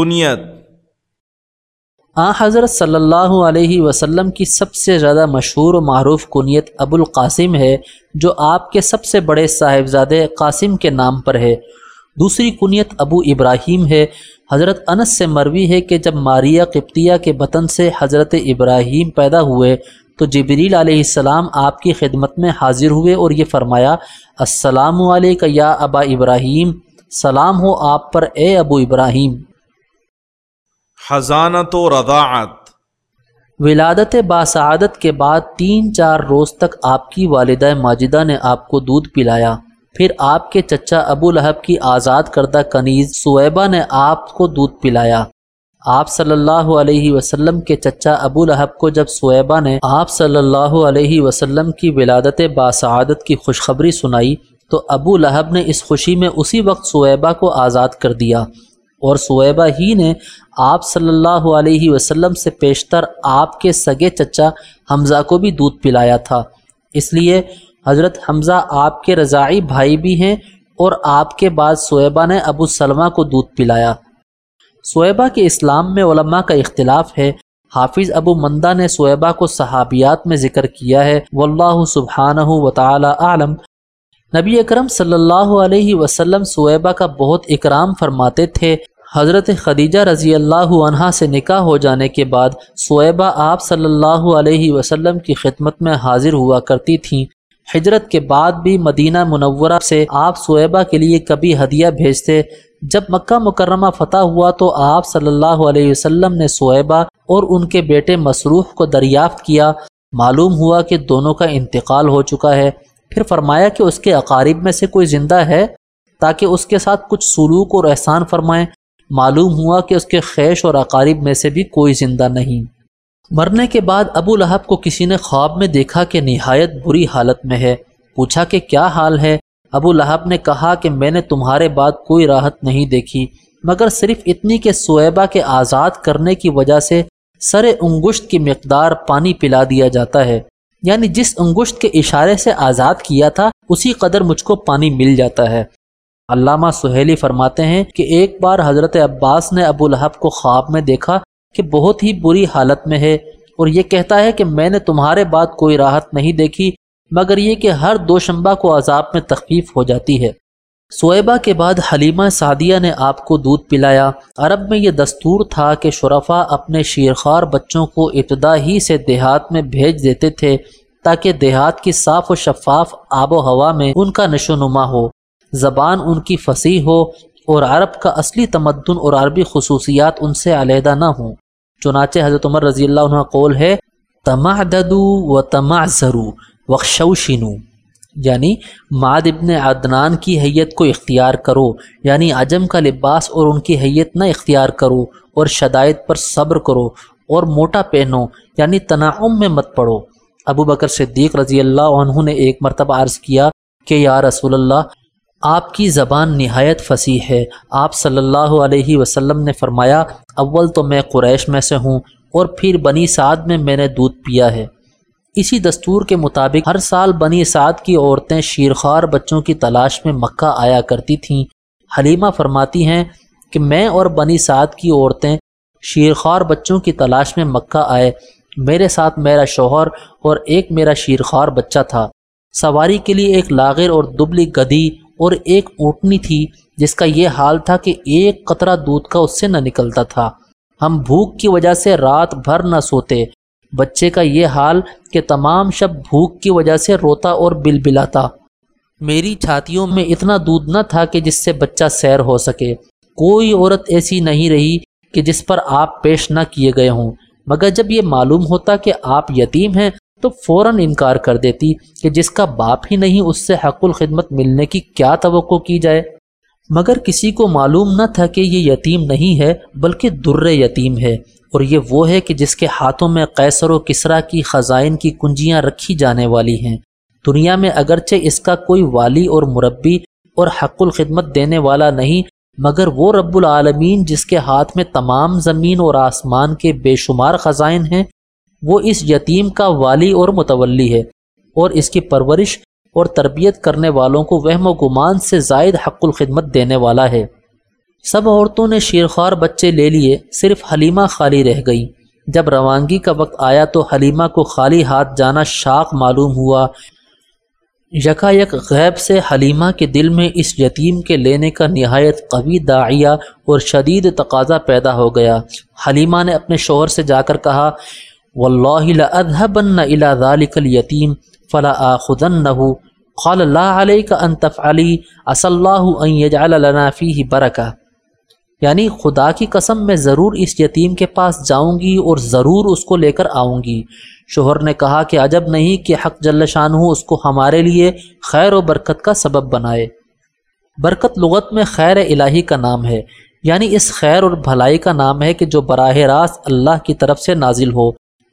کنیت آ، حضرت صلی اللہ علیہ وسلم کی سب سے زیادہ مشہور و معروف کنیت ابو القاسم ہے، جو آپ کے سب سے بڑے صاحبزادے قاسم کے نام پر ہے۔ دوسری کنیت ابو ابراہیم ہے۔ حضرت انس سے مروی ہے کہ جب ماریہ قبطیہ کے بطن سے حضرت ابراہیم پیدا ہوئے، تو جبریل علیہ السلام آپ کی خدمت میں حاضر ہوئے اور یہ فرمایا، السلام علیکہ یا ابا ابراہیم، سلام ہو آپ پر اے ابو ابراہیم۔ حضانت و رضاعت۔ ولادت باسعادت کے بعد تین چار روز تک آپ کی والدہ ماجدہ نے آپ کو دودھ پلایا۔ پھر آپ کے چچا ابو لہب کی آزاد کردہ کنیز سویبہ نے آپ کو دودھ پلایا۔ آپ صلی اللہ علیہ وسلم کے چچا ابو لہب کو جب سویبہ نے آپ صلی اللہ علیہ وسلم کی ولادت باسعادت کی خوشخبری سنائی، تو ابو لہب نے اس خوشی میں اسی وقت سویبہ کو آزاد کر دیا۔ اور سویبہ ہی نے آپ صلی اللہ علیہ وسلم سے پیشتر آپ کے سگے چچا حمزہ کو بھی دودھ پلایا تھا۔ اس لیے حضرت حمزہ آپ کے رضاعی بھائی بھی ہیں اور آپ کے بعد سویبہ نے ابو سلمہ کو دودھ پلایا۔ سویبہ کے اسلام میں علماء کا اختلاف ہے۔ حافظ ابو مندہ نے سویبہ کو صحابیات میں ذکر کیا ہے۔ واللہ سبحانہ و تعالی عالم نبی اکرم صلی اللہ علیہ وسلم سویبہ کا بہت اکرام فرماتے تھے۔ حضرت خدیجہ رضی اللہ عنہ سے نکاح ہو جانے کے بعد سویبہ آپ صلی اللہ علیہ وسلم کی خدمت میں حاضر ہوا کرتی تھیں۔ ہجرت کے بعد بھی مدینہ منورہ سے آپ سویبہ کے لیے کبھی ہدیہ بھیجتے۔ جب مکہ مکرمہ فتح ہوا تو آپ صلی اللہ علیہ وسلم نے سویبہ اور ان کے بیٹے مصروف کو دریافت کیا۔ معلوم ہوا کہ دونوں کا انتقال ہو چکا ہے۔ پھر فرمایا کہ اس کے اقارب میں سے کوئی زندہ ہے؟ تاکہ اس کے ساتھ کچھ سلوک اور احسان فرمائیں۔ معلوم ہوا کہ اس کے خیش اور اقارب میں سے بھی کوئی زندہ نہیں۔ مرنے کے بعد ابو لہب کو کسی نے خواب میں دیکھا کہ نہایت بری حالت میں ہے۔ پوچھا کہ کیا حال ہے؟ ابو لہب نے کہا کہ میں نے تمہارے بعد کوئی راحت نہیں دیکھی، مگر صرف اتنی کہ سویبہ کے آزاد کرنے کی وجہ سے سر انگشت کی مقدار پانی پلا دیا جاتا ہے۔ یعنی جس انگشت کے اشارے سے آزاد کیا تھا، اسی قدر مجھ کو پانی مل جاتا ہے۔ علامہ سہیلی فرماتے ہیں کہ ایک بار حضرت عباس نے ابو لہب کو خواب میں دیکھا کہ بہت ہی بری حالت میں ہے اور یہ کہتا ہے کہ میں نے تمہارے بعد کوئی راحت نہیں دیکھی، مگر یہ کہ ہر دوشمبہ کو عذاب میں تخفیف ہو جاتی ہے۔ سویبہ کے بعد حلیمہ سعدیہ نے آپ کو دودھ پلایا۔ عرب میں یہ دستور تھا کہ شرفا اپنے شیرخوار بچوں کو ابتدا ہی سے دیہات میں بھیج دیتے تھے تاکہ دیہات کی صاف و شفاف آب و ہوا میں ان کا نشو نما ہو۔ زبان ان کی فصیح ہو اور عرب کا اصلی تمدن اور عربی خصوصیات ان سے علیحدہ نہ ہوں۔ چنانچہ حضرت عمر رضی اللہ عنہ قول ہے تمع ددو و تمع ضرو وخشوشنو یعنی ماد ابن عدنان کی حیت کو اختیار کرو یعنی عجم کا لباس اور ان کی حیت نہ اختیار کرو اور شدائد پر صبر کرو اور موٹا پہنو یعنی تناعم میں مت پڑو۔ ابو بکر صدیق رضی اللہ عنہ نے ایک مرتبہ عرض کیا کہ، یا رسول اللہ آپ کی زبان نہایت فصیح ہے۔ آپ صلی اللہ علیہ وسلم نے فرمایا، اول تو میں قریش میں سے ہوں اور پھر بنی سعد میں میں نے دودھ پیا ہے۔ اسی دستور کے مطابق، ہر سال بنی سعد کی عورتیں شیرخوار بچوں کی تلاش میں مکہ آیا کرتی تھیں۔ حلیمہ فرماتی ہیں کہ میں اور بنی سعد کی عورتیں شیرخوار بچوں کی تلاش میں مکہ آئے۔ میرے ساتھ میرا شوہر اور ایک میرا شیرخوار بچہ تھا۔ سواری کے لیے ایک لاغر اور دبلی گدھی اور ایک اونٹنی تھی جس کا یہ حال تھا کہ ایک قطرہ دودھ کا اس سے نہ نکلتا تھا۔ ہم بھوک کی وجہ سے رات بھر نہ سوتے۔ بچے کا یہ حال کہ تمام شب بھوک کی وجہ سے روتا اور بل بلاتا۔ میری چھاتیوں میں اتنا دودھ نہ تھا کہ جس سے بچہ سیر ہو سکے۔ کوئی عورت ایسی نہیں رہی کہ جس پر آپ پیش نہ کیے گئے ہوں۔ مگر جب یہ معلوم ہوتا کہ آپ یتیم ہیں تو فوراً انکار کر دیتی کہ جس کا باپ ہی نہیں، اس سے حق الخدمت ملنے کی کیا توقع کی جائے؟ مگر کسی کو معلوم نہ تھا کہ یہ یتیم نہیں ہے، بلکہ در یتیم ہے۔ اور یہ وہ ہے کہ جس کے ہاتھوں میں قیصر و کسرا کی خزائن کی کنجیاں رکھی جانے والی ہیں۔ دنیا میں اگرچہ اس کا کوئی والی اور مربی اور حق الخدمت دینے والا نہیں، مگر وہ رب العالمین جس کے ہاتھ میں تمام زمین اور آسمان کے بے شمار خزائن ہیں وہ اس یتیم کا والی اور متولی ہے اور اس کی پرورش اور تربیت کرنے والوں کو وہم و گمان سے زائد حق الخدمت دینے والا ہے۔ سب عورتوں نے شیرخوار بچے لے لیے، صرف حلیمہ خالی رہ گئی۔ جب روانگی کا وقت آیا تو حلیمہ کو خالی ہاتھ جانا شاق معلوم ہوا۔ یکا یک غیب سے حلیمہ کے دل میں اس یتیم کے لینے کا نہایت قوی داعیہ اور شدید تقاضا پیدا ہو گیا۔ حلیمہ نے اپنے شوہر سے جا کر کہا واللہ لأذهبن الى ذلك اليتیم فلا آخذنه. اللہ علیہ کا انتف علی اص اللہ يجعل لنا یعنی خدا کی قسم میں ضرور اس یتیم کے پاس جاؤں گی اور ضرور اس کو لے کر آؤں گی. شوہر نے کہا کہ عجب نہیں کہ حق جل شان اس کو ہمارے لیے خیر و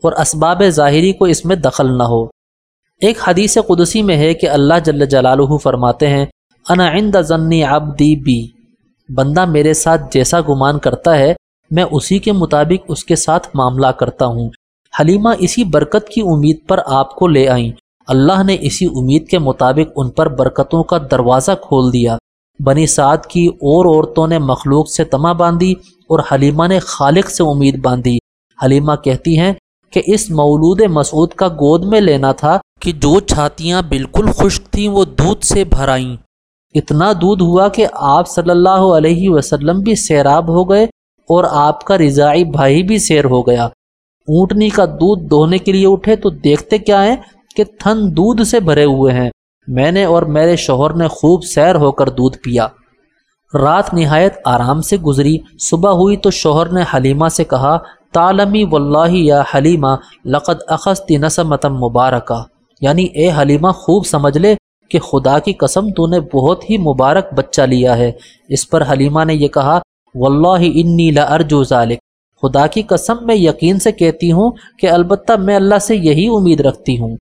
اور اسباب ظاہری کو اس میں دخل نہ ہو۔ ایک حدیث قدسی میں ہے کہ اللہ جل جلالہ فرماتے ہیں، انا عند ضنی عبدی بی۔ بندہ میرے ساتھ جیسا گمان کرتا ہے، میں اسی کے مطابق اس کے ساتھ معاملہ کرتا ہوں۔ حلیمہ اسی برکت کی امید پر آپ کو لے آئیں۔ اللہ نے اسی امید کے مطابق ان پر برکتوں کا دروازہ کھول دیا۔ بنی سعد کی اور عورتوں نے مخلوق سے تما باندھی اور حلیمہ نے خالق سے امید باندھی۔ حلیمہ کہتی ہیں کہ اس مولود مسعود کا گود میں لینا تھا کہ جو چھاتیاں بالکل خشک تھیں وہ دودھ سے بھرائیں۔ اتنا دودھ ہوا کہ آپ صلی اللہ علیہ وسلم بھی سیراب ہو گئے اور آپ کا رضائی بھائی بھی سیر ہو گیا۔ اونٹنی کا دودھ دوہنے کے لیے اٹھے تو دیکھتے کیا ہیں کہ تھن دودھ سے بھرے ہوئے ہیں۔ میں نے اور میرے شوہر نے خوب سیر ہو کر دودھ پیا۔ رات نہایت آرام سے گزری۔ صبح ہوئی تو شوہر نے حلیمہ سے کہا تالمی واللہ یا حلیمہ، لقد اخذتی نسمتم مبارکہ۔ یعنی اے حلیمہ، خوب سمجھ لے کہ خدا کی قسم تو نے بہت ہی مبارک بچہ لیا ہے۔ اس پر حلیمہ نے یہ کہا واللہ انی لارجو ذالک۔ خدا کی قسم، میں یقین سے کہتی ہوں کہ البتہ میں اللہ سے یہی امید رکھتی ہوں۔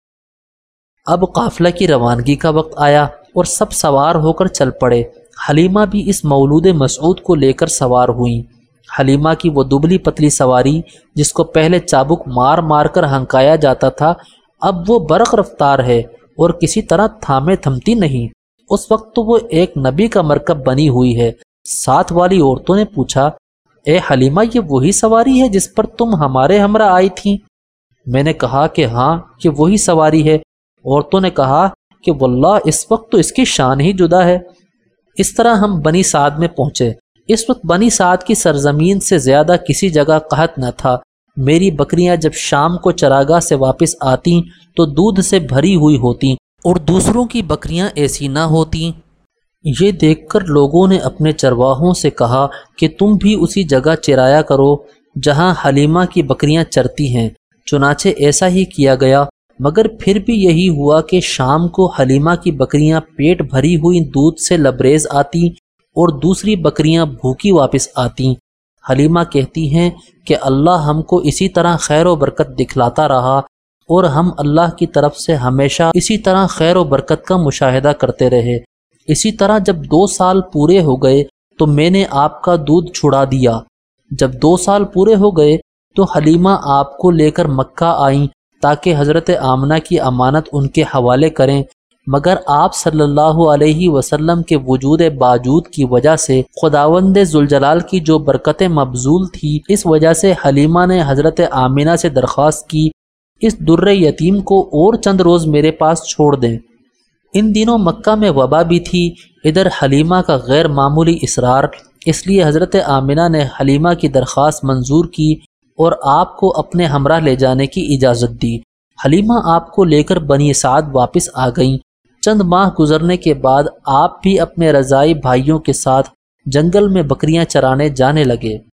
اب قافلہ کی روانگی کا وقت آیا اور سب سوار ہو کر چل پڑے۔ حلیمہ بھی اس مولود مسعود کو لے کر سوار ہوئیں۔ حلیمہ کی وہ دبلی پتلی سواری جس کو پہلے چابک مار مار کر ہنکایا جاتا تھا، اب وہ برق رفتار ہے اور کسی طرح تھامے تھمتی نہیں۔ اس وقت تو وہ ایک نبی کا مرکب بنی ہوئی ہے۔ ساتھ والی عورتوں نے پوچھا، اے حلیمہ، یہ وہی سواری ہے جس پر تم ہمارے ہمراہ آئی تھی میں نے کہا کہ ہاں یہ وہی سواری ہے۔ عورتوں نے کہا کہ واللہ، اس وقت تو اس کی شان ہی جدا ہے۔ اس طرح ہم بنی سعد میں پہنچے۔ اس وقت بنی سعد کی سرزمین سے زیادہ کسی جگہ قحط نہ تھا۔ میری بکریاں جب شام کو چراگاہ سے واپس آتی تو دودھ سے بھری ہوئی ہوتی اور دوسروں کی بکریاں ایسی نہ ہوتی یہ دیکھ کر لوگوں نے اپنے چرواہوں سے کہا کہ تم بھی اسی جگہ چرایا کرو جہاں حلیمہ کی بکریاں چرتی ہیں۔ چنانچہ ایسا ہی کیا گیا، مگر پھر بھی یہی ہوا کہ شام کو حلیمہ کی بکریاں پیٹ بھری ہوئی دودھ سے لبریز آتی اور دوسری بکریاں بھوکی واپس آتیں۔ حلیمہ کہتی ہیں کہ اللہ ہم کو اسی طرح خیر و برکت دکھلاتا رہا اور ہم اللہ کی طرف سے ہمیشہ اسی طرح خیر و برکت کا مشاہدہ کرتے رہے۔ اسی طرح جب دو سال پورے ہو گئے تو میں نے آپ کا دودھ چھڑا دیا۔ جب دو سال پورے ہو گئے تو حلیمہ آپ کو لے کر مکہ آئیں تاکہ حضرت آمنہ کی امانت ان کے حوالے کریں۔ مگر آپ صلی اللہ علیہ وسلم کے وجود باجود کی وجہ سے خداوند زلجلال کی جو برکت مبزول تھی اس وجہ سے حلیمہ نے حضرت آمینہ سے درخواست کی، اس در یتیم کو اور چند روز میرے پاس چھوڑ دیں۔ ان دنوں مکہ میں وبا بھی تھی، ادھر حلیمہ کا غیر معمولی اصرار۔ اس لیے حضرت آمینہ نے حلیمہ کی درخواست منظور کی اور آپ کو اپنے ہمراہ لے جانے کی اجازت دی۔ حلیمہ آپ کو لے کر بنی سعد واپس آ گئیں۔ چند ماہ گزرنے کے بعد آپ بھی اپنے رضائی بھائیوں کے ساتھ جنگل میں بکریاں چرانے جانے لگے۔